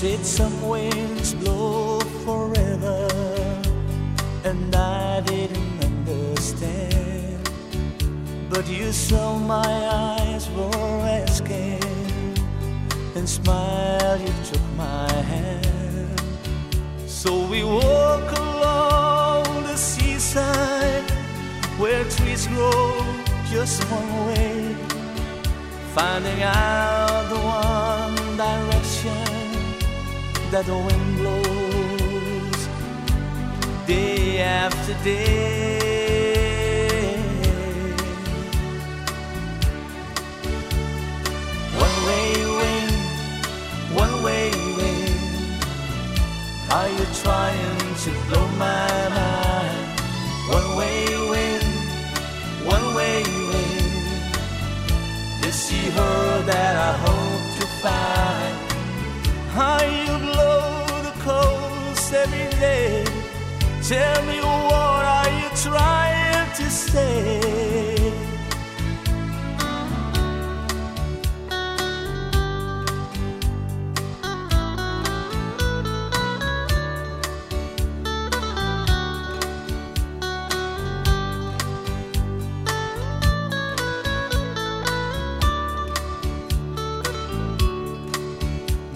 said some winds blow forever, and I didn't understand. But you saw my eyes were asking, and smiled, you took my hand. So we walk along the seaside where trees grow just one way, finding out the one direction that the wind blows day after day. One way wind, one way wind. Are you trying to blow my mind? One way wind, one way wind. Is she her that I hope to find? The every day? Tell me what are you trying to say?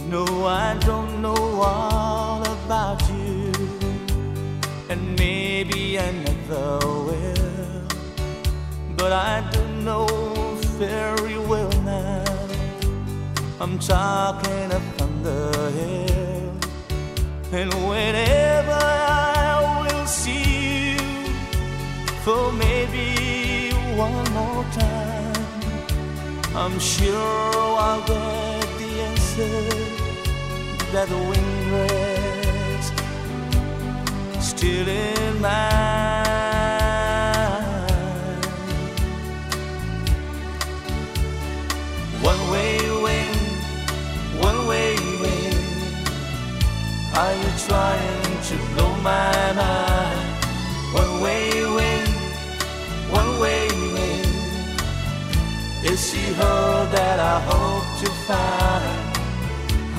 No, I don't Never will. But I do know very well now. I'm talking upon the hill, and whenever I will see you for maybe one more time, I'm sure I'll get the answer that the wind rests still in mine. Are trying to blow my mind? One way wind, one way wind. Is she her that I hope to find?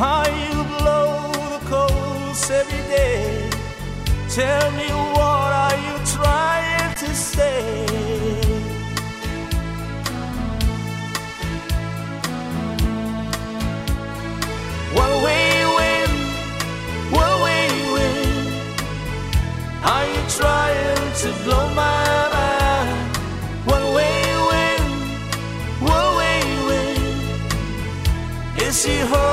How you blow the coast every day? Tell me what to blow my mind. One way wind, one way wind. Is she home?